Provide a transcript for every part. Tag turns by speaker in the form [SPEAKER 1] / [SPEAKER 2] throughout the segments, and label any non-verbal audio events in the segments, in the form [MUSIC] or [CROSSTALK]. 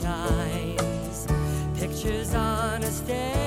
[SPEAKER 1] shines. Pictures on a stage.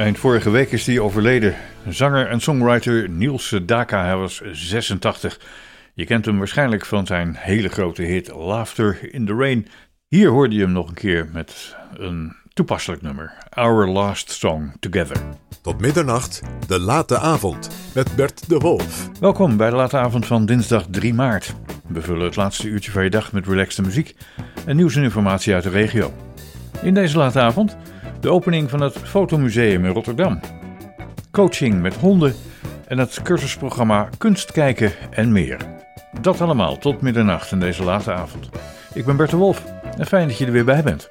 [SPEAKER 1] Eind vorige week is hij overleden. Zanger en songwriter Niels Daka, hij was 86. Je kent hem waarschijnlijk van zijn hele grote hit Laughter in the Rain. Hier hoorde je hem nog een keer met een toepasselijk nummer. Our Last Song Together.
[SPEAKER 2] Tot middernacht, de late avond, met Bert de Wolf.
[SPEAKER 1] Welkom bij de late avond van dinsdag 3 maart. We vullen het laatste uurtje van je dag met relaxte muziek en nieuws en informatie uit de regio. In deze late avond de opening van het Fotomuseum in Rotterdam, coaching met honden en het cursusprogramma Kunst kijken en meer. Dat allemaal tot middernacht in deze late avond. Ik ben Bert de Wolf en fijn dat je er weer bij bent.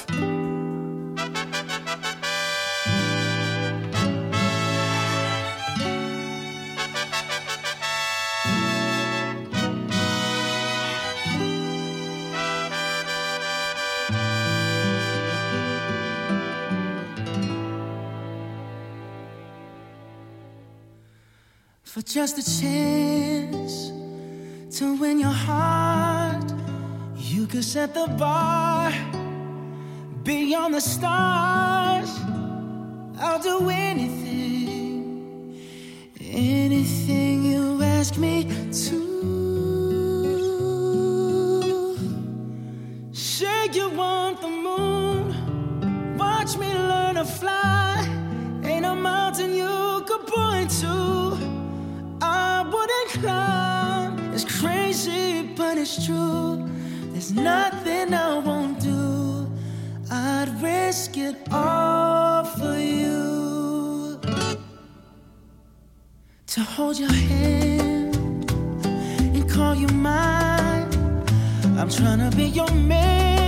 [SPEAKER 3] Call you mine. I'm trying to be your man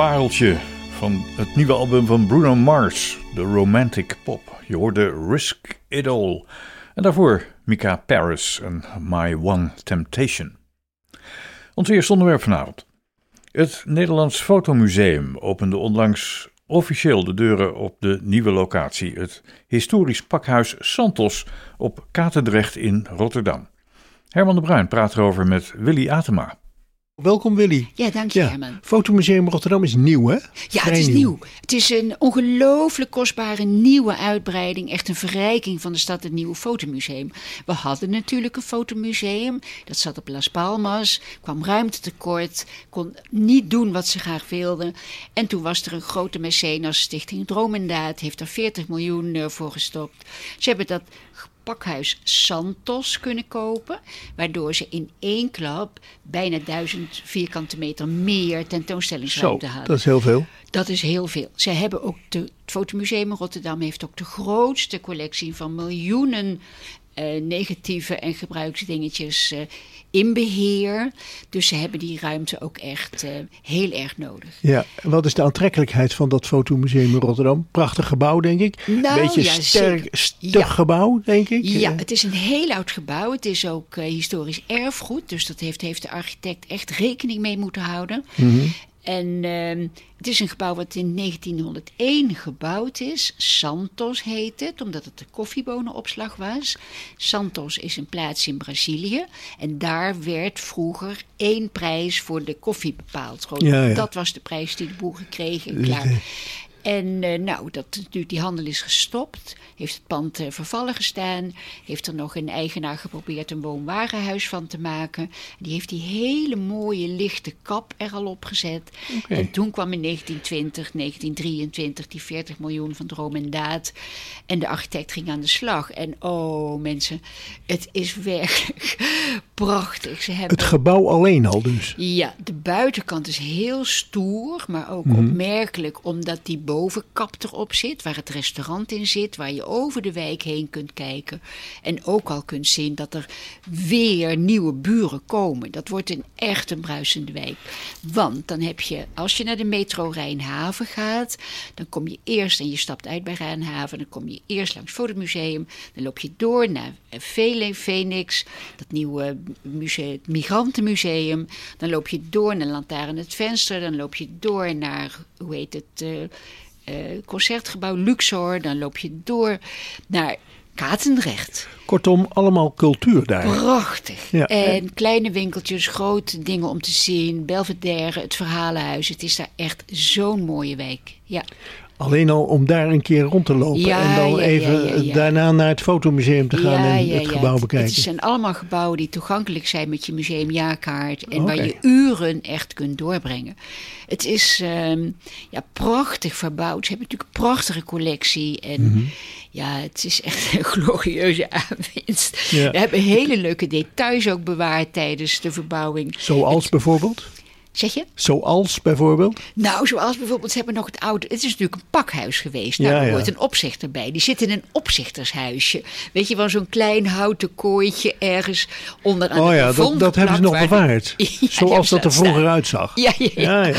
[SPEAKER 4] pareltje van het nieuwe album van Bruno Mars, The Romantic Pop. Je hoorde Risk It All. En daarvoor Mika Paris en My One Temptation. Ons eerste onderwerp vanavond. Het Nederlands Fotomuseum opende onlangs officieel de deuren op de nieuwe locatie, het historisch pakhuis Santos op Katendrecht in Rotterdam. Herman de Bruin praat erover met Willy Atema.
[SPEAKER 5] Welkom Willy.
[SPEAKER 6] Ja, dank je Herman.
[SPEAKER 5] Fotomuseum Rotterdam is nieuw hè?
[SPEAKER 6] Ja,
[SPEAKER 5] Vrij
[SPEAKER 6] het is nieuw. Het is een ongelooflijk kostbare nieuwe uitbreiding. Echt een verrijking van de stad, het nieuwe fotomuseum. We hadden natuurlijk een fotomuseum. Dat zat op Las Palmas. Kwam ruimte tekort. Kon niet doen wat ze graag wilden. En toen was er een grote mecenas, Stichting Dromendaad. Heeft er 40 miljoen eh, voor gestopt. Ze hebben dat pakhuis Santos kunnen kopen. Waardoor ze in één klap bijna duizend vierkante meter meer
[SPEAKER 5] Zo,
[SPEAKER 6] tentoonstellingsruimte hadden.
[SPEAKER 5] dat is heel veel.
[SPEAKER 6] Dat is heel veel. Ze hebben ook de, het Fotomuseum in Rotterdam heeft ook de grootste collectie van miljoenen eh, negatieve en gebruiksdingetjes eh, in beheer. Dus ze hebben die ruimte ook echt eh, heel erg nodig.
[SPEAKER 5] Ja, wat is de aantrekkelijkheid van dat fotomuseum in Rotterdam? Prachtig gebouw, denk ik.
[SPEAKER 6] Nou,
[SPEAKER 5] Beetje
[SPEAKER 6] ja,
[SPEAKER 5] sterk, stug
[SPEAKER 6] Ja.
[SPEAKER 5] gebouw, denk ik.
[SPEAKER 6] Ja,
[SPEAKER 5] Eh,
[SPEAKER 6] het is een heel oud gebouw. Het is ook eh, historisch erfgoed. Dus dat heeft, heeft de architect echt rekening mee moeten houden.
[SPEAKER 5] Mhm.
[SPEAKER 6] En ehm, het is een gebouw wat in 1901 gebouwd is. Santos heet het, omdat het de koffiebonenopslag was. Santos is een plaats in Brazilië. En daar werd vroeger één prijs voor de koffie bepaald. Gewoon,
[SPEAKER 5] Ja, ja.
[SPEAKER 6] Dat was de prijs die de boeren kregen. Klaar. En eh, nou, dat, natuurlijk die handel is gestopt. Heeft het pand eh, vervallen gestaan. Heeft er nog een eigenaar geprobeerd een woonwarenhuis van te maken. Die heeft die hele mooie lichte kap er al op gezet. En toen kwam in 1920, 1923 die 40 miljoen van Droom en Daad. En de architect ging aan de slag. En oh mensen, het is werkelijk [LAUGHS] prachtig. Ze hebben
[SPEAKER 5] Het gebouw alleen al dus.
[SPEAKER 6] ja, de buitenkant is heel stoer, maar ook
[SPEAKER 5] Mhm.
[SPEAKER 6] opmerkelijk omdat die bovenkap erop zit, waar het restaurant in zit, waar je over de wijk heen kunt kijken. En ook al kunt zien dat er weer nieuwe buren komen. Dat wordt een echt een bruisende wijk. Want dan heb je, als je naar de metro Rijnhaven gaat, dan kom je eerst en je stapt uit bij Rijnhaven, dan kom je eerst langs het Fotomuseum, dan loop je door naar Vele Phoenix, dat nieuwe museum, het Migrantenmuseum. Dan loop je door naar Lantaarn het Venster. Dan loop je door naar, hoe heet het, eh, Concertgebouw Luxor. Dan loop je door naar Katendrecht.
[SPEAKER 5] Kortom, allemaal cultuur daar.
[SPEAKER 6] Prachtig.
[SPEAKER 5] Ja.
[SPEAKER 6] En kleine winkeltjes, grote dingen om te zien. Belvedere, het Verhalenhuis. Het is daar echt zo'n mooie wijk. Ja.
[SPEAKER 5] Alleen al om daar een keer rond te lopen
[SPEAKER 6] Ja,
[SPEAKER 5] en dan
[SPEAKER 6] ja,
[SPEAKER 5] even
[SPEAKER 6] ja,
[SPEAKER 5] daarna naar het fotomuseum te gaan en het
[SPEAKER 6] ja.
[SPEAKER 5] gebouw bekijken.
[SPEAKER 6] Het zijn allemaal gebouwen die toegankelijk zijn met je museumjaarkaart. En waar je uren echt kunt doorbrengen. Het is ehm, ja, prachtig verbouwd. Ze hebben natuurlijk een prachtige collectie. En
[SPEAKER 5] Mhm.
[SPEAKER 6] ja, het is echt een [LAUGHS] glorieuze aanwinst. We hebben hele leuke details ook bewaard tijdens de verbouwing.
[SPEAKER 5] Zoals bijvoorbeeld?
[SPEAKER 6] Zeg je?
[SPEAKER 5] Zoals bijvoorbeeld?
[SPEAKER 6] Nou, zoals bijvoorbeeld, ze hebben nog het oude. Het is natuurlijk een pakhuis geweest. Nou,
[SPEAKER 5] Ja,
[SPEAKER 6] er
[SPEAKER 5] ja.
[SPEAKER 6] hoort een opzichter bij. Die zit in een opzichtershuisje. Weet je wel, zo'n klein houten kooitje ergens onder aan
[SPEAKER 5] Oh
[SPEAKER 6] het
[SPEAKER 5] ja, dat, dat hebben ze nog bewaard. [LAUGHS]
[SPEAKER 6] Ja,
[SPEAKER 5] Zoals dat er
[SPEAKER 6] laten
[SPEAKER 5] vroeger
[SPEAKER 6] staan.
[SPEAKER 5] uitzag.
[SPEAKER 6] Ja, ja.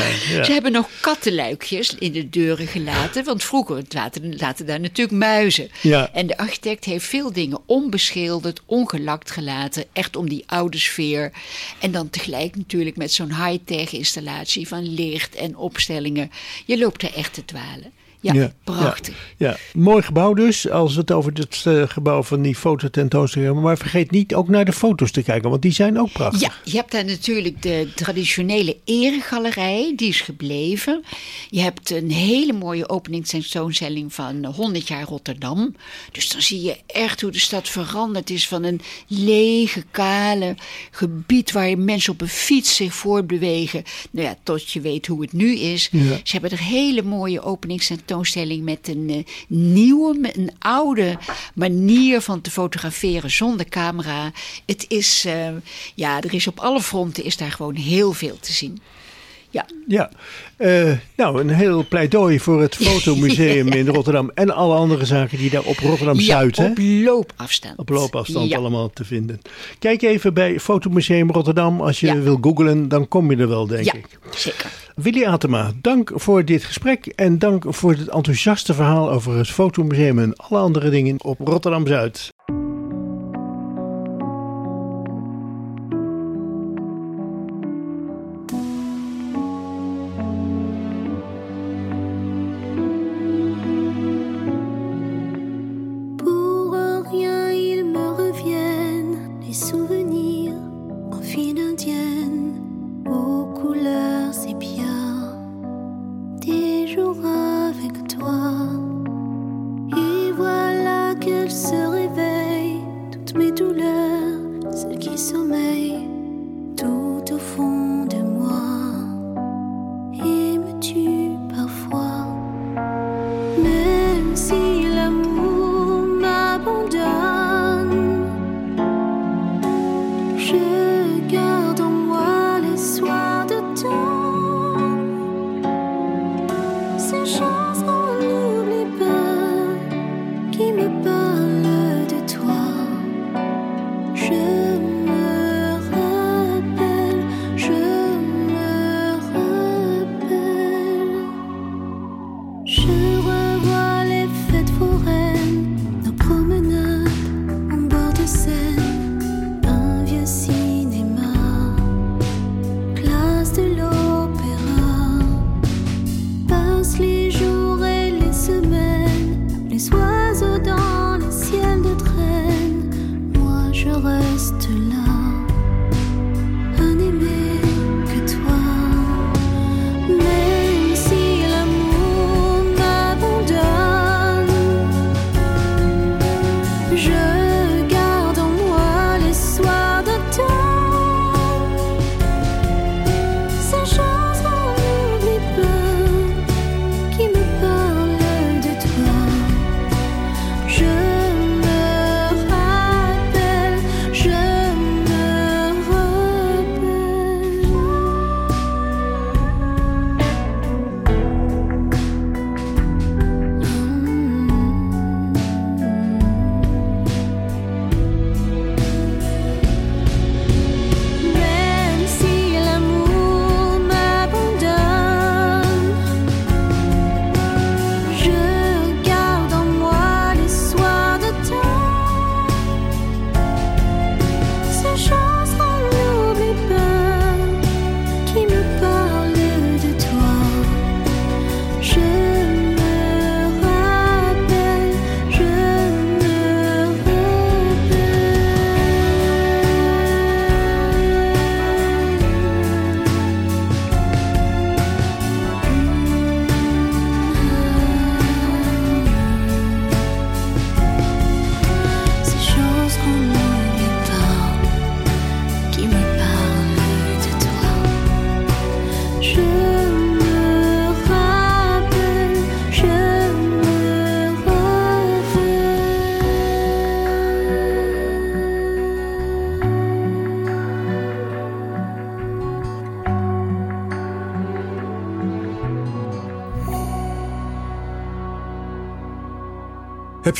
[SPEAKER 6] Ze hebben nog kattenluikjes in de deuren gelaten. Want vroeger zaten, zaten daar natuurlijk muizen.
[SPEAKER 5] Ja.
[SPEAKER 6] En de architect heeft veel dingen onbeschilderd, ongelakt gelaten. Echt om die oude sfeer. En dan tegelijk natuurlijk met zo'n high-tech installatie van licht en opstellingen. Je loopt er echt te dwalen. Ja, prachtig.
[SPEAKER 5] Ja, ja. mooi gebouw dus, als we het over het eh, gebouw van die fototentoonstelling hebben. Maar vergeet niet ook naar de foto's te kijken, want die zijn ook prachtig.
[SPEAKER 6] Ja, je hebt daar natuurlijk de traditionele eregalerij, die is gebleven. Je hebt een hele mooie openingstentoonstelling van 100 jaar Rotterdam. Dus dan zie je echt hoe de stad veranderd is van een lege, kale gebied waar mensen op een fiets zich voortbewegen. Nou ja, tot je weet hoe het nu is.
[SPEAKER 5] Ja.
[SPEAKER 6] Ze hebben er hele mooie met een eh, nieuwe, een oude manier van te fotograferen zonder camera. Het is, eh, ja, er is op alle fronten is daar gewoon heel veel te zien. Ja,
[SPEAKER 5] Ja, Eh, nou een heel pleidooi voor het [LAUGHS] fotomuseum in Rotterdam en alle andere zaken die daar op Rotterdam-Zuid,
[SPEAKER 6] ja
[SPEAKER 5] hè?
[SPEAKER 6] op loopafstand.
[SPEAKER 5] Op loopafstand
[SPEAKER 6] Ja.
[SPEAKER 5] allemaal te vinden. Kijk even bij Fotomuseum Rotterdam. Als je wil googlen, dan kom je er wel, denk
[SPEAKER 6] Ja,
[SPEAKER 5] ik.
[SPEAKER 6] zeker.
[SPEAKER 5] Willy Atema, dank voor dit gesprek en dank voor het enthousiaste verhaal over het Fotomuseum en alle andere dingen op Rotterdam-Zuid.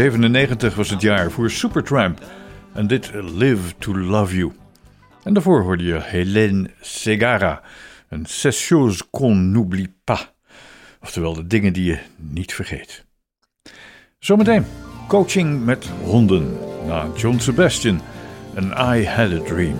[SPEAKER 4] 1997 was het jaar voor Supertramp en dit Live to Love You. En daarvoor hoorde je Hélène Segara, een Ces choses qu'on n'oublie pas. Oftewel de dingen die je niet vergeet. Zometeen coaching met honden na John Sebastian en I Had a Dream.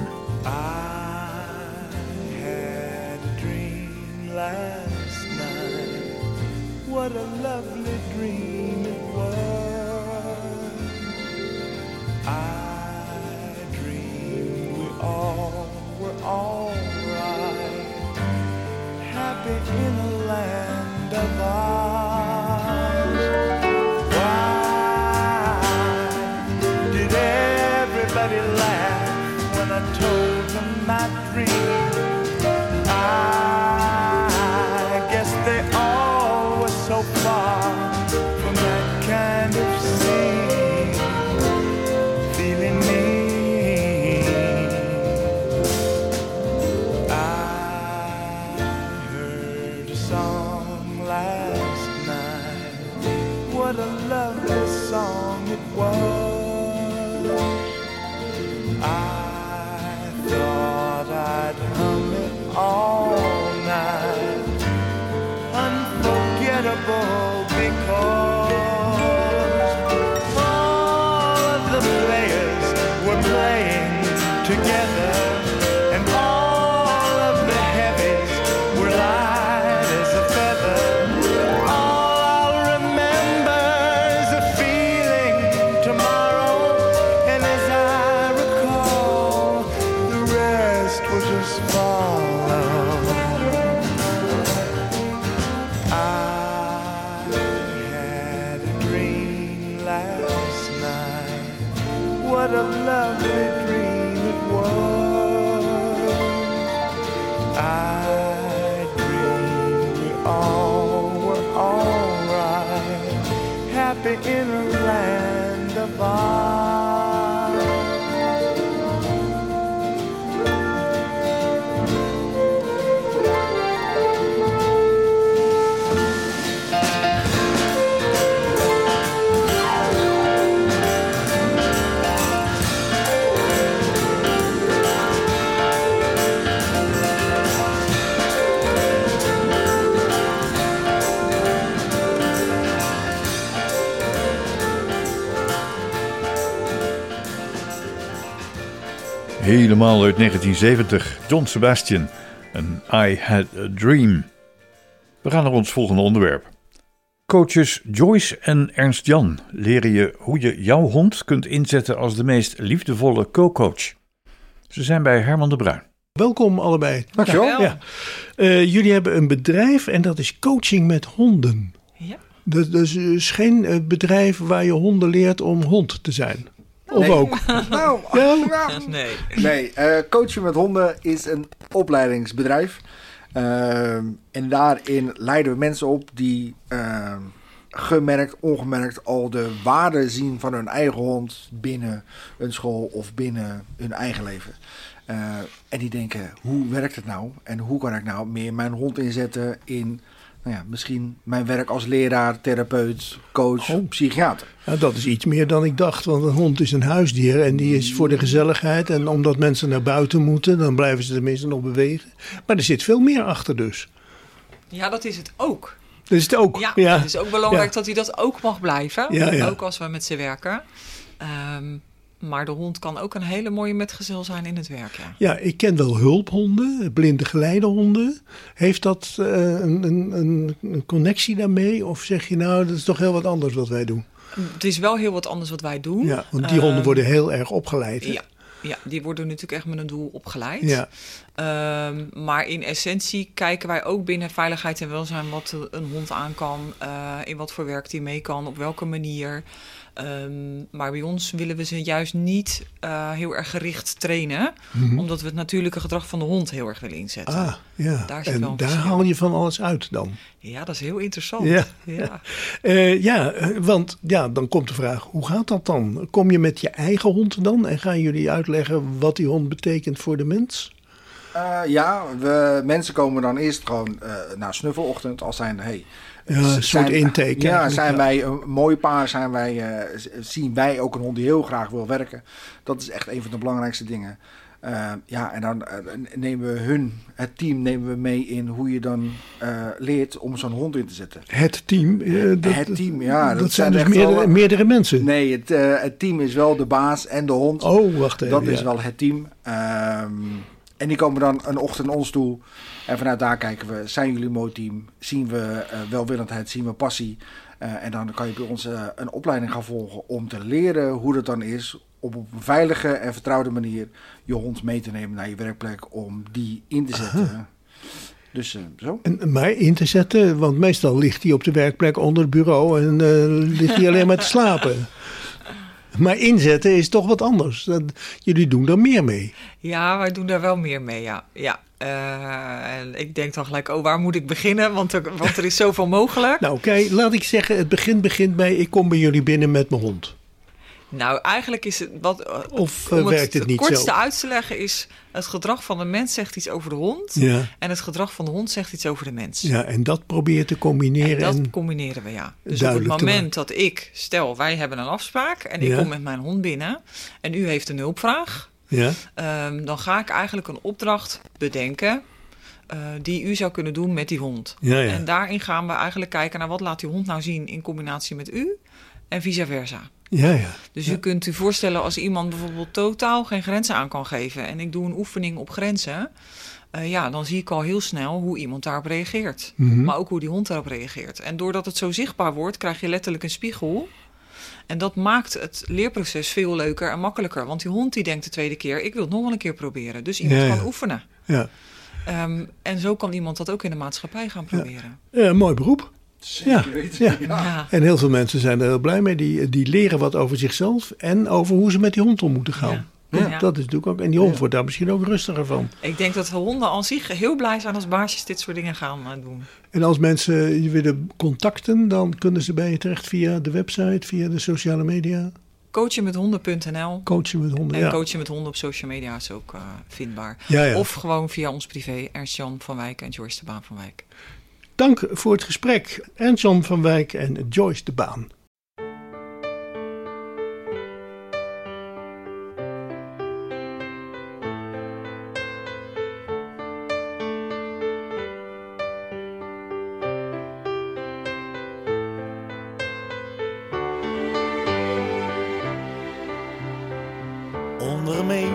[SPEAKER 7] Happy in a land of ours.
[SPEAKER 4] Helemaal uit 1970, John Sebastian en I Had a Dream. We gaan naar ons volgende onderwerp. Coaches Joyce en Ernst Jan leren je hoe je jouw hond kunt inzetten als de meest liefdevolle co-coach. Ze zijn bij Herman de Bruin.
[SPEAKER 5] Welkom allebei.
[SPEAKER 8] Dankjewel.
[SPEAKER 5] Ja. Eh, jullie hebben een bedrijf en dat is coaching met honden.
[SPEAKER 8] Ja.
[SPEAKER 5] Dat, dat is dus geen eh, bedrijf waar je honden leert om hond te zijn. Of
[SPEAKER 8] Nee.
[SPEAKER 5] ook.
[SPEAKER 8] Nou, [LAUGHS]
[SPEAKER 5] Ja?
[SPEAKER 8] nee. Nee, eh, coachen met honden is een opleidingsbedrijf. Ehm, en daarin leiden we mensen op die ehm, gemerkt, ongemerkt al de waarde zien van hun eigen hond binnen een school of binnen hun eigen leven. Eh, en die denken, hoe werkt het nou? En hoe kan ik nou meer mijn hond inzetten in nou ja, misschien mijn werk als leraar, therapeut, coach,
[SPEAKER 5] Oh.
[SPEAKER 8] psychiater.
[SPEAKER 5] Ja, dat is iets meer dan ik dacht, want een hond is een huisdier en die is voor de gezelligheid. En omdat mensen naar buiten moeten, dan blijven ze tenminste nog bewegen. Maar er zit veel meer achter dus.
[SPEAKER 9] Ja, dat is het ook.
[SPEAKER 5] Dat is het ook.
[SPEAKER 9] Ja,
[SPEAKER 5] Ja,
[SPEAKER 9] het is ook belangrijk
[SPEAKER 5] Ja.
[SPEAKER 9] dat hij dat ook mag blijven.
[SPEAKER 5] Ja, ja.
[SPEAKER 9] Ook als we met ze werken. Ehm, maar de hond kan ook een hele mooie metgezel zijn in het werk. Ja.
[SPEAKER 5] Ja, ik ken wel hulphonden, blinde geleidehonden. Heeft dat eh, een, een, een, connectie daarmee? Of zeg je nou, dat is toch heel wat anders wat wij doen?
[SPEAKER 9] Het is wel heel wat anders wat wij doen.
[SPEAKER 5] Ja, want die honden
[SPEAKER 9] Ehm,
[SPEAKER 5] worden heel erg opgeleid. hè?
[SPEAKER 9] Ja, ja, die worden natuurlijk echt met een doel opgeleid.
[SPEAKER 5] Ja.
[SPEAKER 9] Ehm, maar in essentie kijken wij ook binnen veiligheid en welzijn wat een hond aan kan, eh, in wat voor werk die mee kan, op welke manier. Ehm, maar bij ons willen we ze juist niet eh, heel erg gericht trainen, omdat we het natuurlijke gedrag van de hond heel erg willen inzetten.
[SPEAKER 5] Mhm. Ah, ja.
[SPEAKER 9] Daar
[SPEAKER 5] en daar
[SPEAKER 9] verschil.
[SPEAKER 5] haal je van alles uit dan.
[SPEAKER 9] Ja, dat is heel interessant.
[SPEAKER 5] Ja.
[SPEAKER 9] ja. [LAUGHS]
[SPEAKER 5] Eh, ja, eh, want ja, dan komt de vraag, hoe gaat dat dan? Kom je met je eigen hond dan en gaan jullie uitleggen wat die hond betekent voor de mens?
[SPEAKER 8] Eh, ja, we, mensen komen dan eerst gewoon eh naar snuffelochtend als zijn, hey,
[SPEAKER 5] Ja, een soort
[SPEAKER 8] zijn-
[SPEAKER 5] intake
[SPEAKER 8] Ja, zijn
[SPEAKER 5] ja.
[SPEAKER 8] wij een mooi paar, zijn wij, eh, zien wij ook een hond die heel graag wil werken. Dat is echt een van de belangrijkste dingen. Eh, ja, en dan eh, nemen we hun, het team, nemen we mee in hoe je dan leert om zo'n hond in te zetten.
[SPEAKER 5] Het team. dat,
[SPEAKER 8] Het team, ja,
[SPEAKER 5] Dat,
[SPEAKER 8] dat
[SPEAKER 5] zijn
[SPEAKER 8] zijn
[SPEAKER 5] dus meerdere,
[SPEAKER 8] wel-
[SPEAKER 5] meerdere mensen.
[SPEAKER 8] Nee, het, het team is wel de baas en de hond.
[SPEAKER 5] Oh, wacht even.
[SPEAKER 8] dat is wel het team. Ehm, en die komen dan een ochtend naar ons toe. En vanuit daar kijken we, zijn jullie mooi team? Zien we eh, welwillendheid, zien we passie? Eh, en dan kan je bij ons eh, een opleiding gaan volgen om te leren hoe dat dan is... om op een veilige en vertrouwde manier je hond mee te nemen naar je werkplek... om die in te zetten. Dus zo.
[SPEAKER 5] En mij in te zetten, want meestal ligt hij op de werkplek onder het bureau en ligt hij alleen maar te slapen. [LAUGHS] Maar inzetten is toch wat anders. Dat, jullie doen daar meer mee.
[SPEAKER 9] Ja, wij doen daar wel meer mee, ja. ja. Eh, en ik denk dan gelijk, oh, waar moet ik beginnen? Want er, want er is zoveel mogelijk.
[SPEAKER 5] Nou, kijk, laat ik zeggen, het begin begint bij ik kom bij jullie binnen met mijn hond.
[SPEAKER 9] Nou, eigenlijk is het wat. eh,
[SPEAKER 5] Of, eh,
[SPEAKER 9] om
[SPEAKER 5] werkt het niet
[SPEAKER 9] kortste
[SPEAKER 5] zo?
[SPEAKER 9] uit te leggen is: het gedrag van de mens zegt iets over de hond.
[SPEAKER 5] Ja,
[SPEAKER 9] En het gedrag van de hond zegt iets over de mens.
[SPEAKER 5] ja en dat probeer je te
[SPEAKER 9] En
[SPEAKER 5] combineren.
[SPEAKER 9] dat
[SPEAKER 5] En,
[SPEAKER 9] combineren we, ja. Dus op het moment dat ik, stel, wij hebben een afspraak en ik
[SPEAKER 5] Ja.
[SPEAKER 9] kom met mijn hond binnen en u heeft een hulpvraag,
[SPEAKER 5] ja,
[SPEAKER 9] ehm, dan ga ik eigenlijk een opdracht bedenken eh, die u zou kunnen doen met die hond.
[SPEAKER 5] ja, ja.
[SPEAKER 9] En daarin gaan we eigenlijk kijken naar wat laat die hond nou zien in combinatie met u en vice versa.
[SPEAKER 5] Ja, ja.
[SPEAKER 9] Dus
[SPEAKER 5] Ja.
[SPEAKER 9] u kunt u voorstellen als iemand bijvoorbeeld totaal geen grenzen aan kan geven en ik doe een oefening op grenzen, eh, ja, dan zie ik al heel snel hoe iemand daarop reageert.
[SPEAKER 5] Mhm.
[SPEAKER 9] Maar ook hoe die hond daarop reageert. En doordat het zo zichtbaar wordt, krijg je letterlijk een spiegel. En dat maakt het leerproces veel leuker en makkelijker. Want die hond die denkt de tweede keer, ik wil het nog wel een keer proberen. Dus iemand
[SPEAKER 5] Ja, ja.
[SPEAKER 9] kan oefenen.
[SPEAKER 5] ja.
[SPEAKER 9] Ehm, en zo kan iemand dat ook in de maatschappij gaan proberen.
[SPEAKER 5] Ja, mooi beroep. Ja, ja.
[SPEAKER 9] Ja.
[SPEAKER 5] En heel veel mensen zijn er heel blij mee. Die, die leren wat over zichzelf en over hoe ze met die hond om moeten gaan.
[SPEAKER 9] Ja.
[SPEAKER 5] Dat,
[SPEAKER 9] Ja.
[SPEAKER 5] dat is natuurlijk ook. En die hond
[SPEAKER 8] Ja.
[SPEAKER 5] wordt daar misschien ook rustiger van.
[SPEAKER 9] Ik denk dat honden aan zich heel blij zijn als baasjes dit soort dingen gaan eh, doen.
[SPEAKER 5] En als mensen je willen contacten, dan kunnen ze bij je terecht via de website, via de sociale media.
[SPEAKER 9] Coachenmethonden.nl
[SPEAKER 5] Coachen met honden.
[SPEAKER 9] en
[SPEAKER 5] Ja.
[SPEAKER 9] coachen met honden op social media is ook eh, vindbaar.
[SPEAKER 5] Ja, ja.
[SPEAKER 9] Of gewoon via ons privé, Ernst-Jan van Wijk en Joyce de Baan van Wijk.
[SPEAKER 5] Dank voor het gesprek. Ernst van Wijk en Joyce de Baan.
[SPEAKER 10] Onder mij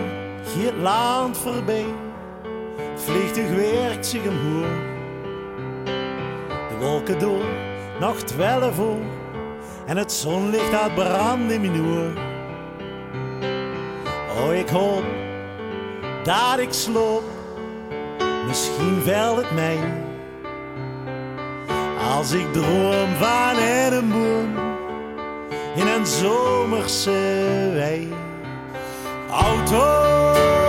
[SPEAKER 10] gaat land voorbij, vliegtuig werkt zich omhoog. Wolken door, nog twaalf voor, en het zonlicht gaat branden in mijn oor. Oh, ik hoop dat ik sloop, misschien wel het mij. Als ik droom van een boom in een zomerse wei. Auto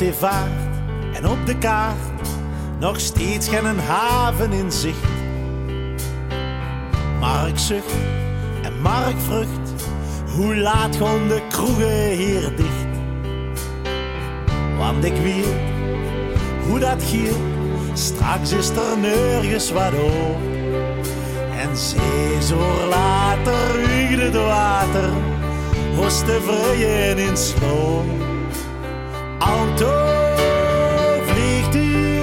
[SPEAKER 10] Vaart en op de kaart nog steeds geen haven in zicht. Mark zucht en Mark vrucht. Hoe laat gaan de kroegen hier dicht? Want ik weet hoe dat giet. Straks is er nergens wat op. En zes later wiegt het water. Was te vrijen in sloom. Auto vliegt u.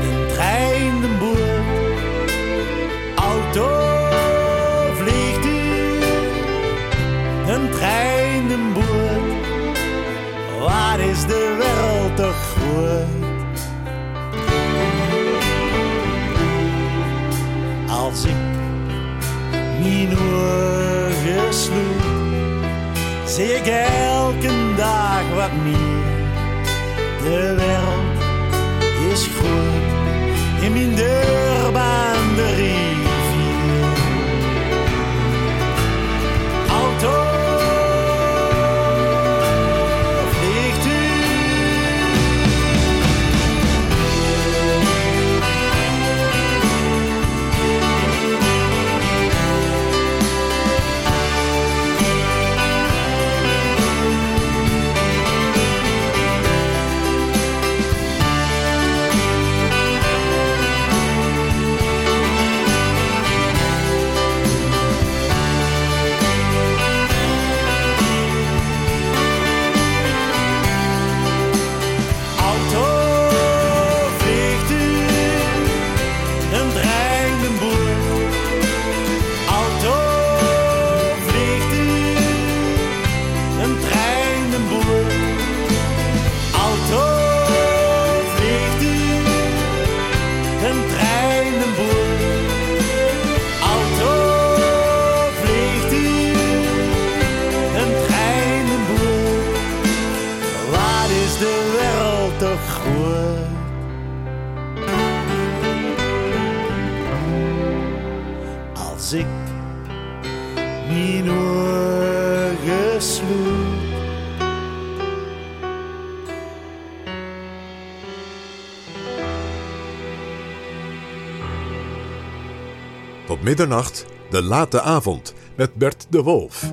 [SPEAKER 10] De trein, de boer. Auto vliegt u, een trein, een boot. Waar is de wereld toch groot? Als ik mijn ogen sloeg, zie ik De
[SPEAKER 3] middernacht, de late avond met Bert de Wolf.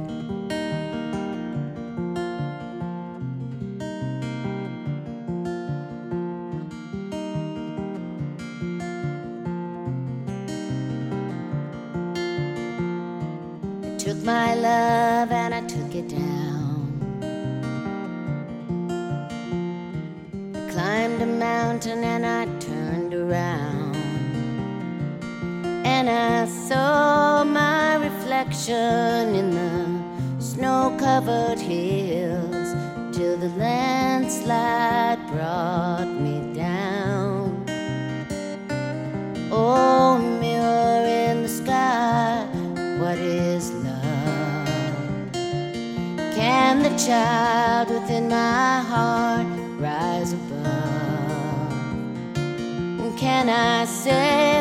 [SPEAKER 11] My love mountain and reflection in the snow covered hills till the landslide brought me down. Oh, mirror in the sky, what is love? Can the child within my heart rise above? Can I sail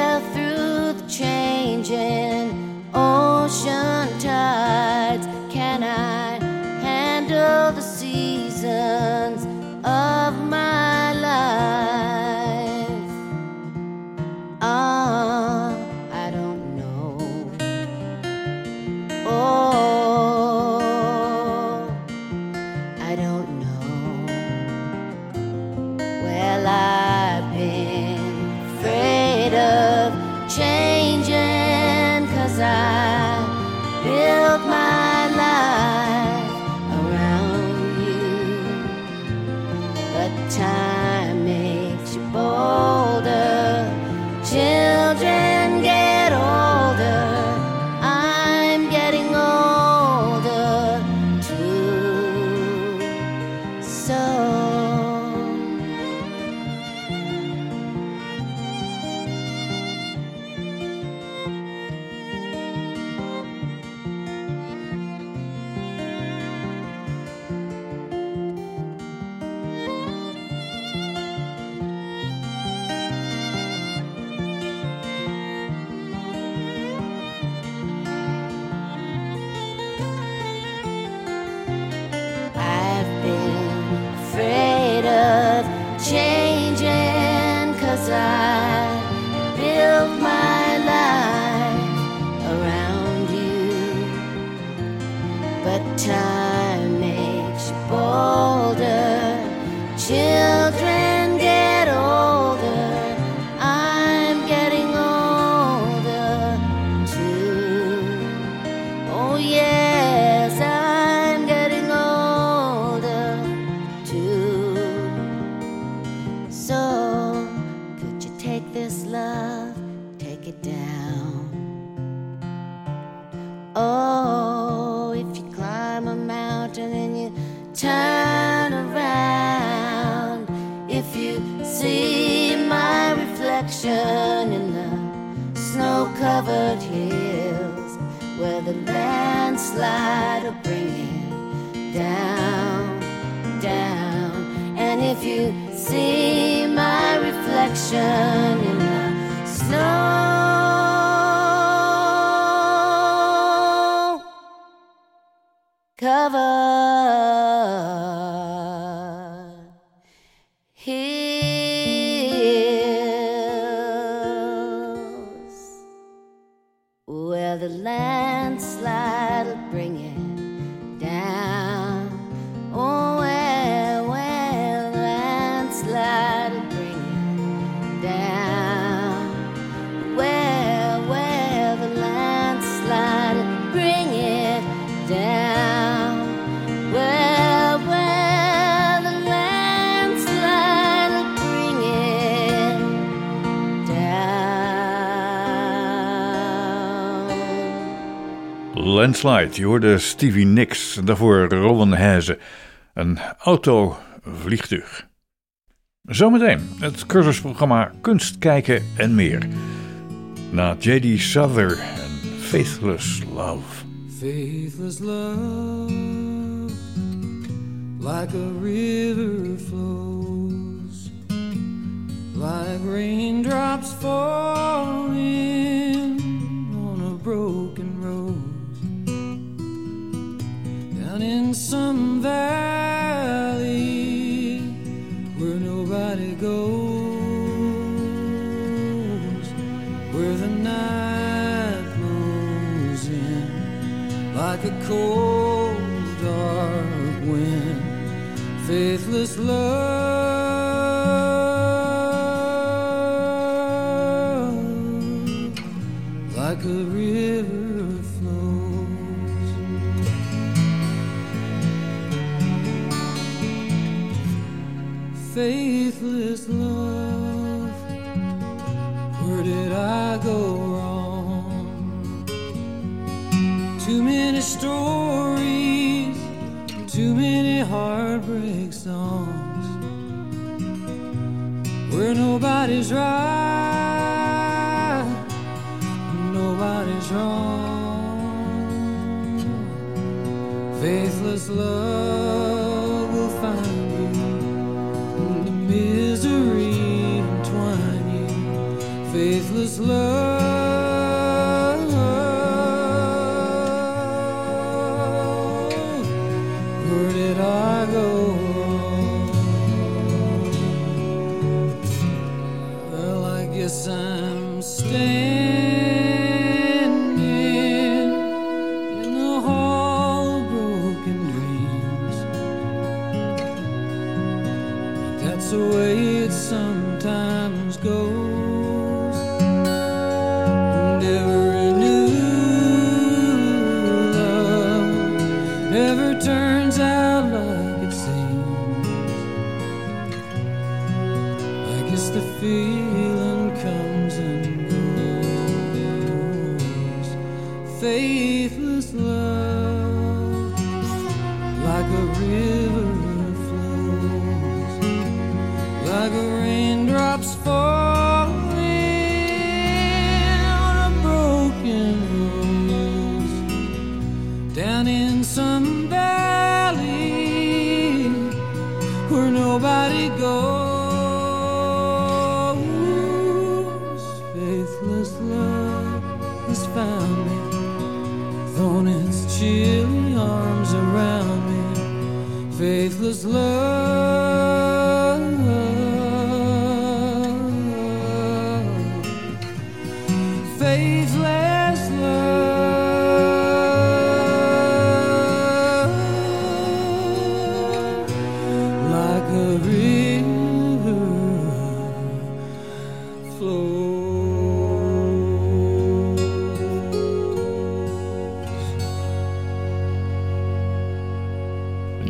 [SPEAKER 11] down. Landslide,
[SPEAKER 4] je hoorde Stevie Nicks. Daarvoor Rowan Haze. Een autovliegtuig. Zometeen het cursusprogramma Kunst kijken en meer. Na J.D. Souther en Faithless Love.
[SPEAKER 12] Faithless love, like a river flows raindrops falling on a broken down in some valley where nobody goes, where the night blows in like a cold, dark wind, faithless love, stories, too many heartbreak songs where nobody's right, nobody's wrong. Faithless love will find you in the misery entwine you. Faithless love.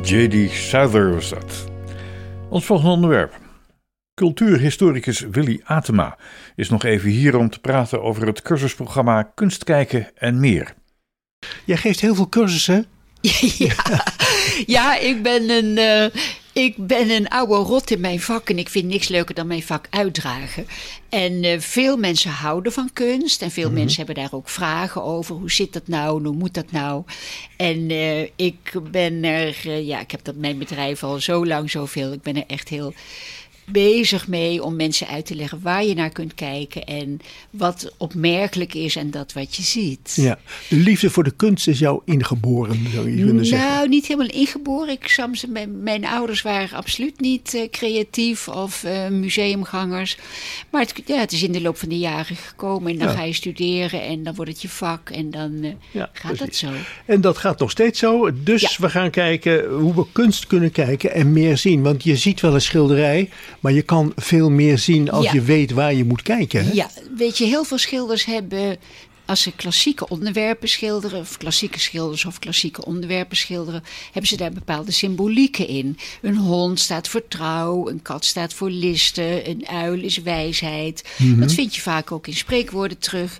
[SPEAKER 4] J.D. Souther was dat. Ons volgende onderwerp. Cultuurhistoricus Willy Atema is nog even hier om te praten over het cursusprogramma Kunst kijken en meer.
[SPEAKER 5] Jij geeft heel veel cursussen. [LAUGHS]
[SPEAKER 6] ja, ja, ik ben een. eh, ik ben een oude rot in mijn vak en ik vind niks leuker dan mijn vak uitdragen. En eh, veel mensen houden van kunst en veel mensen hebben daar ook vragen over. Hoe zit dat nou? Hoe moet dat nou? En eh, ik ben er, eh, ja, ik heb dat mijn bedrijf al zo lang zoveel. Ik ben er echt heel bezig mee om mensen uit te leggen waar je naar kunt kijken en wat opmerkelijk is en dat wat je ziet.
[SPEAKER 5] Ja. De liefde voor de kunst is jou ingeboren, zou je kunnen zeggen.
[SPEAKER 6] Nou, niet helemaal ingeboren. Ik, soms, mijn, mijn ouders waren absoluut niet eh, creatief of eh, museumgangers. Maar het, ja, het is in de loop van de jaren gekomen. En dan
[SPEAKER 5] Ja.
[SPEAKER 6] ga je studeren en dan wordt het je vak. En dan eh,
[SPEAKER 5] Ja,
[SPEAKER 6] gaat dat zo.
[SPEAKER 5] En dat gaat nog steeds zo. Dus
[SPEAKER 6] Ja.
[SPEAKER 5] we gaan kijken hoe we kunst kunnen kijken en meer zien. Want je ziet wel een schilderij, maar je kan veel meer zien als
[SPEAKER 6] Ja.
[SPEAKER 5] je weet waar je moet kijken. Hè?
[SPEAKER 6] Ja, weet je, heel veel schilders hebben... Als ze klassieke onderwerpen schilderen, of klassieke schilders of klassieke onderwerpen schilderen, hebben ze daar bepaalde symbolieken in. Een hond staat voor trouw, een kat staat voor listen, een uil is wijsheid. Dat vind je vaak ook in spreekwoorden terug.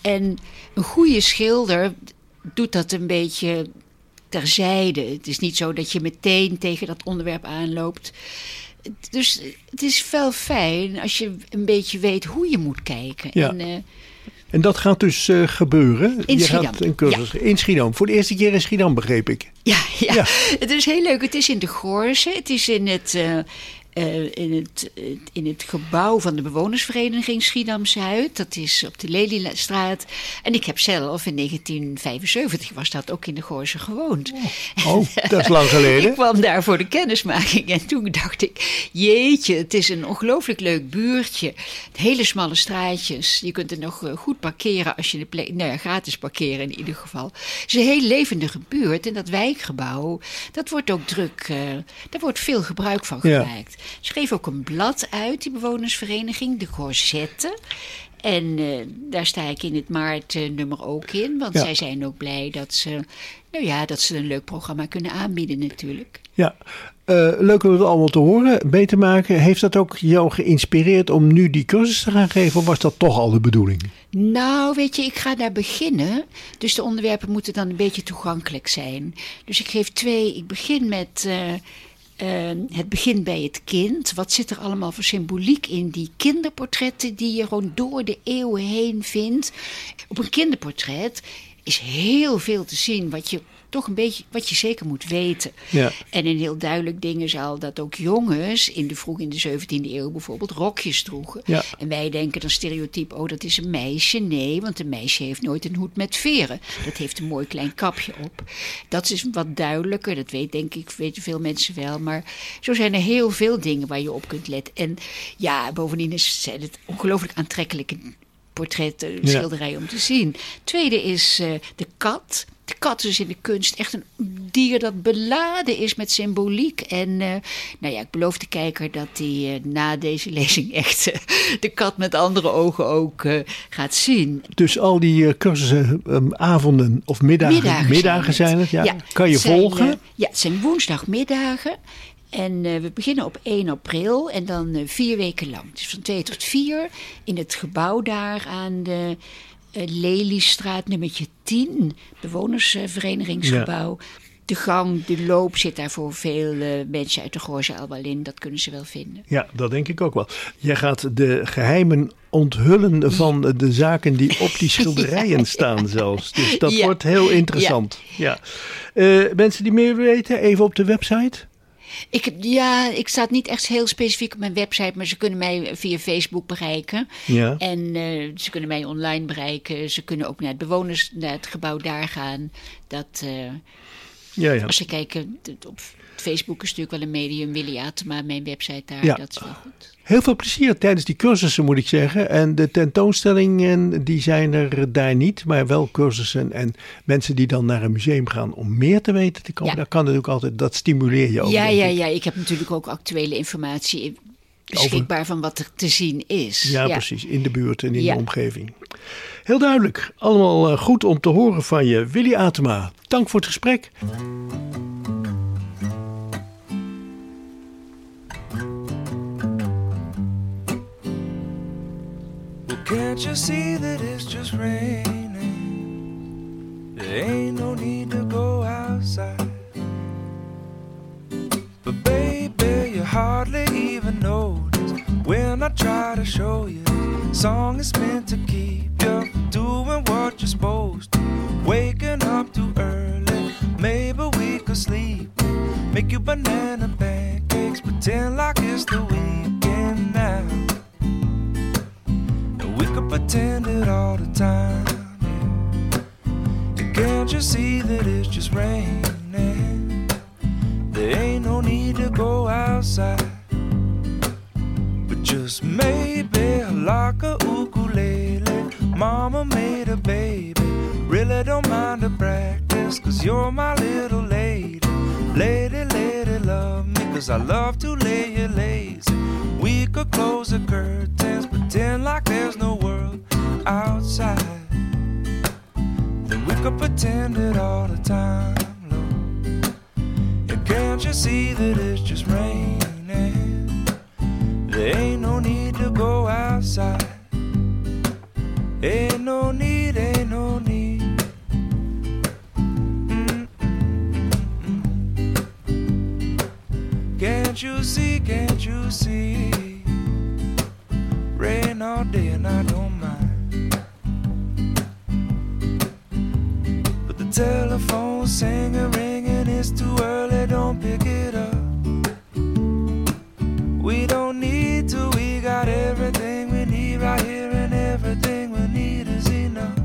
[SPEAKER 6] En een goede schilder doet dat een beetje terzijde. Het is niet zo dat je meteen tegen dat onderwerp aanloopt. Dus het is wel fijn als je een beetje weet hoe je moet kijken.
[SPEAKER 5] Ja.
[SPEAKER 6] En, eh,
[SPEAKER 5] En dat gaat dus eh, gebeuren.
[SPEAKER 6] In
[SPEAKER 5] je
[SPEAKER 6] Schiedam,
[SPEAKER 5] gaat een cursus in Schiedam. Voor de eerste keer in Schiedam, begreep ik.
[SPEAKER 6] ja, ja,
[SPEAKER 5] Ja.
[SPEAKER 6] het is heel leuk. Het is in de Goorse. Het is in het, eh, eh, in, het, in het gebouw van de bewonersvereniging Schiedam-Zuid. Dat is op de Lelystraat. En ik heb zelf in 1975 was dat ook in de Goorse gewoond.
[SPEAKER 5] Oh, dat is lang [LAUGHS] geleden.
[SPEAKER 6] Ik kwam daar voor de kennismaking en toen dacht ik, jeetje, het is een ongelooflijk leuk buurtje. Hele smalle straatjes. Je kunt er nog eh, goed parkeren als je de plek, nou ja, gratis parkeren in ieder geval. Het is een heel levendige buurt en dat wijkgebouw, dat wordt ook druk, eh, daar wordt veel gebruik van gemaakt. Geven ook een blad uit, die bewonersvereniging, de Gorzette. En eh, daar sta ik in het maartnummer ook in. Want
[SPEAKER 5] Ja.
[SPEAKER 6] zij zijn ook blij dat ze, nou ja, dat ze een leuk programma kunnen aanbieden natuurlijk.
[SPEAKER 5] Ja, Eh, leuk om het allemaal te horen, te maken. Heeft dat ook jou geïnspireerd om nu die cursus te gaan geven? Of was dat toch al de bedoeling?
[SPEAKER 6] Nou, weet je, ik ga daar beginnen. Dus de onderwerpen moeten dan een beetje toegankelijk zijn. Dus ik geef twee. Ik begin met eh, eh, het begin bij het kind. Wat zit er allemaal voor symboliek in die kinderportretten die je gewoon door de eeuwen heen vindt? Op een kinderportret is heel veel te zien wat je toch een beetje, wat je zeker moet weten.
[SPEAKER 5] Ja.
[SPEAKER 6] En een heel duidelijk ding is al dat ook jongens in de vroeg in de 17e eeuw bijvoorbeeld rokjes droegen.
[SPEAKER 5] Ja.
[SPEAKER 6] En wij denken dan stereotyp, oh dat is een meisje. Nee, want een meisje heeft nooit een hoed met veren. Dat heeft een mooi klein kapje op. Dat is wat duidelijker, dat weet denk ik, weten veel mensen wel. Maar zo zijn er heel veel dingen waar je op kunt letten. En ja, bovendien is, zijn het ongelooflijk aantrekkelijke portretten,
[SPEAKER 5] Ja.
[SPEAKER 6] schilderijen om te zien. Tweede is eh, de kat. De kat is in de kunst echt een dier dat beladen is met symboliek. En eh, nou ja, ik beloof de kijker dat hij eh, na deze [LAUGHS] lezing echt de kat met andere ogen ook gaat zien.
[SPEAKER 5] Dus al die cursussen, ehm, avonden of middagen, middagen, zijn het, ja. kan je
[SPEAKER 6] zijn,
[SPEAKER 5] volgen?
[SPEAKER 6] ja, het zijn woensdagmiddagen. En eh, we beginnen op 1 april en dan eh, vier weken lang. Dus van 2 tot 4 in het gebouw daar aan de eh, Leliestraat nummertje 10. Bewonersverenigingsgebouw. De gang, de loop zit daar voor veel mensen uit de Goorse al wel in. Dat kunnen ze wel vinden.
[SPEAKER 5] Ja, dat denk ik ook wel. Jij gaat de geheimen onthullen van [LAUGHS] de zaken die op die schilderijen staan zelfs. Dus dat
[SPEAKER 6] Ja.
[SPEAKER 5] wordt heel interessant. Ja. Mensen die meer weten, even op de website.
[SPEAKER 6] Ik, ja, ik sta niet echt heel specifiek op mijn website, maar ze kunnen mij via Facebook bereiken.
[SPEAKER 5] Ja.
[SPEAKER 6] En eh, ze kunnen mij online bereiken. Ze kunnen ook naar het bewoners, naar het gebouw daar gaan. Dat, eh,
[SPEAKER 5] Ja, ja.
[SPEAKER 6] Als ze kijken, op Facebook is natuurlijk wel een medium, Willy Atema, mijn website daar,
[SPEAKER 5] Ja.
[SPEAKER 6] dat is wel goed.
[SPEAKER 5] Heel veel plezier tijdens die cursussen moet ik zeggen. En de tentoonstellingen die zijn er daar niet, maar wel cursussen en mensen die dan naar een museum gaan om meer te weten te komen.
[SPEAKER 6] Ja.
[SPEAKER 5] Dat kan natuurlijk altijd, dat stimuleer je ook.
[SPEAKER 6] ja, ja,
[SPEAKER 5] ik.
[SPEAKER 6] ja, ik heb natuurlijk ook actuele informatie beschikbaar van wat er te zien is.
[SPEAKER 5] Ja, precies. In de buurt en in
[SPEAKER 6] Ja.
[SPEAKER 5] de omgeving. Heel duidelijk. Allemaal eh, goed om te horen van je. Willy Atema, dank voor het gesprek.
[SPEAKER 7] Can't you see that it's just raining? There ain't no need to go outside. But baby, you hardly even notice when I try to show you. Song is meant to keep you doing what you're supposed to. Waking up too early, maybe we could sleep. Make you banana pancakes, pretend like it's the weekend pretend it all the time. yeah. Can't you see that it's just raining? There ain't no need to go outside. But just maybe like a ukulele. Mama made a baby. Really don't mind the practice, cause you're my little lady. Lady, lady, love me, cause I love to lay you lazy. We could close the curtains, pretend like there's no world outside. Then we could pretend it all the time, Lord. And can't you see that it's just raining? There ain't no need to go outside. Ain't no need, ain't no need. Can't you see, can't you see? Rain all day and I don't mind. But the telephone singing, ringing, it's too early, don't pick it up. We don't need to, we got everything we need right here, and everything we need is enough.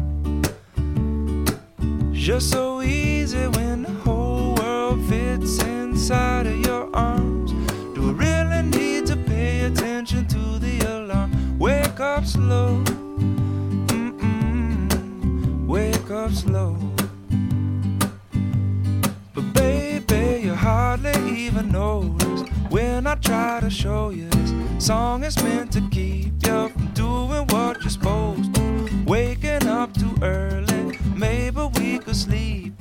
[SPEAKER 7] Just so easy when the whole world fits inside. Slow. Mm-mm. Wake up slow. But baby, you hardly even notice when I try to show you this song is meant to keep you from doing what you're supposed to. Waking up too early, maybe we could sleep.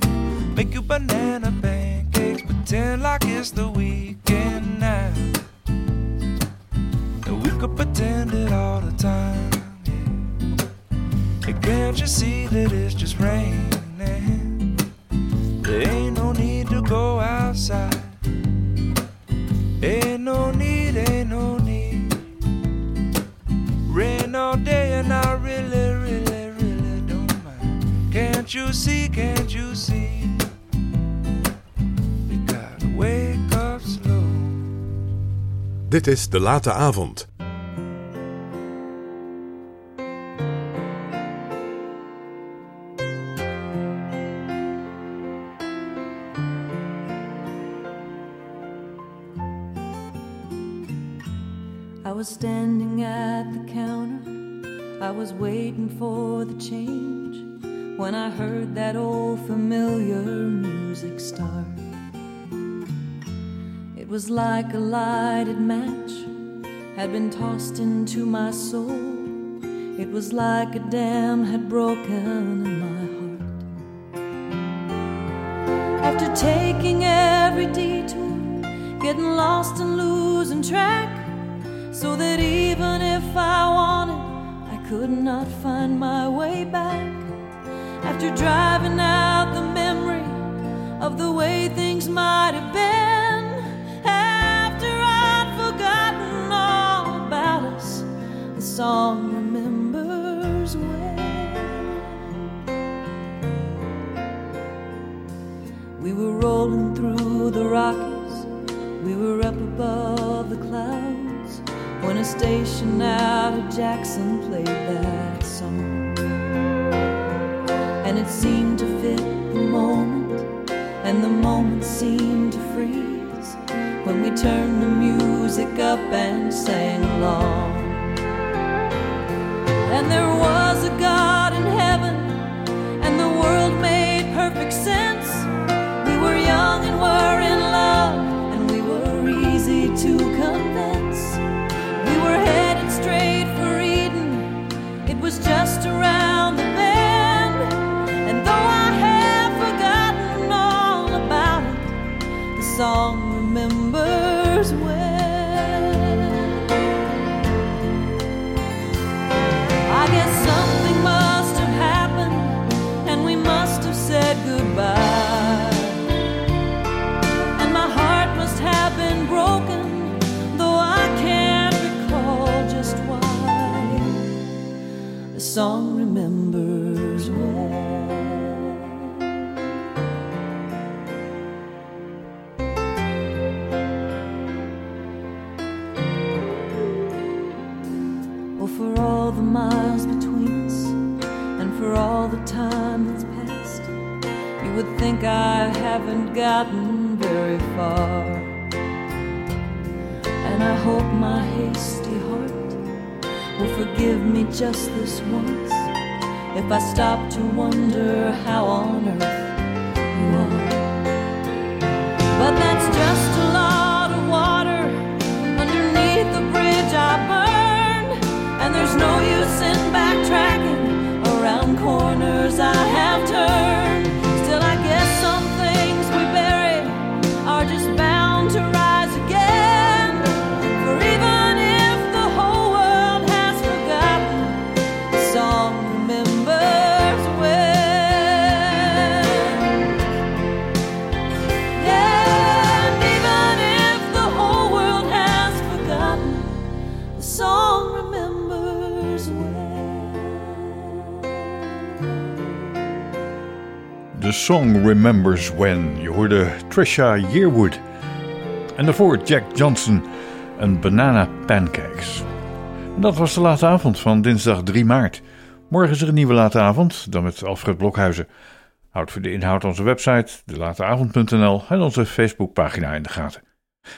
[SPEAKER 7] Make you banana pancakes, pretend like it's the weekend can't you see that it's just raining? There ain't no need to go outside. Ain't no need, ain't no need. Rain all day and I really, really, really don't mind. Can't you see, can't you see?
[SPEAKER 3] Dit is De Late Avond.
[SPEAKER 1] Was waiting for the change when I heard that old familiar music start. It was like a lighted match had been tossed into my soul. It was like a dam had broken in my heart. After taking every detour, getting lost and losing track, so that even if I wanted, could not find my way back. After driving out the memory of the way things might have been, after I'd forgotten all about us, the song remembers when. We were rolling through the Rockies, station out of Jackson played that song. And it seemed to fit the moment, and the moment seemed to freeze when we turned the music up and sang along. And there was a God haven't gotten very far. And I hope my hasty heart will forgive me just this once if I stop to wonder how on earth you are. But that's just a lot of water underneath the bridge I burned, and there's no use in backtracking around corners I have Song Remembers When.
[SPEAKER 4] Je hoorde Trisha Yearwood. En daarvoor Jack Johnson en Banana Pancakes. Dat was de late avond van dinsdag 3 maart. Morgen is er een nieuwe late avond, dan met Alfred Blokhuizen. Houd voor de inhoud onze website, delateavond.nl en onze Facebookpagina in de gaten.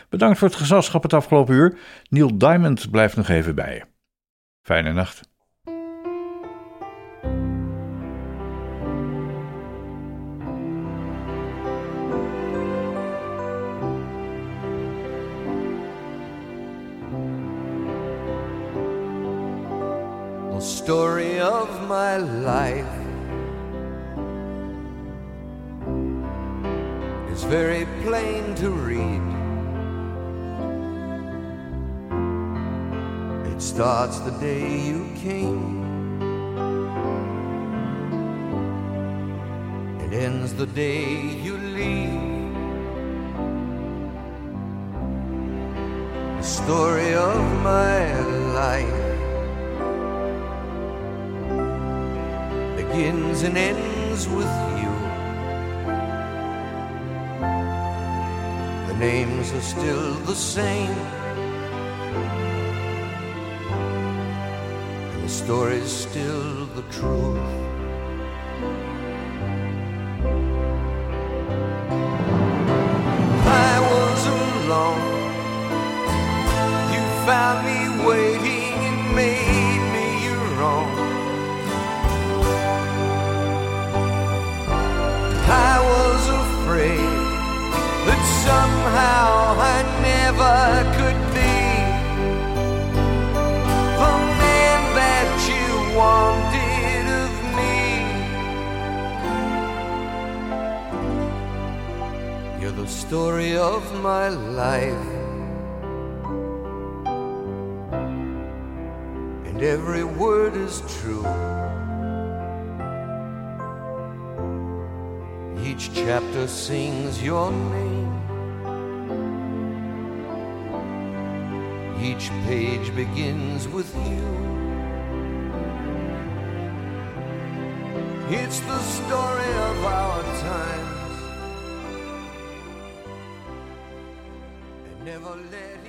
[SPEAKER 4] Bedankt voor het gezelschap het afgelopen uur. Neil Diamond blijft nog even bij je. Fijne nacht.
[SPEAKER 13] The story of my life is very plain to read. It starts the day you came, it ends the day you leave. The story of my life begins and ends with you. The names are still the same. And the story's still the truth. I was alone. You found me waiting and made me your own. I was afraid that somehow I never could be the man that you wanted of me. You're the story of my life, and every word is true. Chapter sings your name. Each page begins with you. It's the story of our times and never letting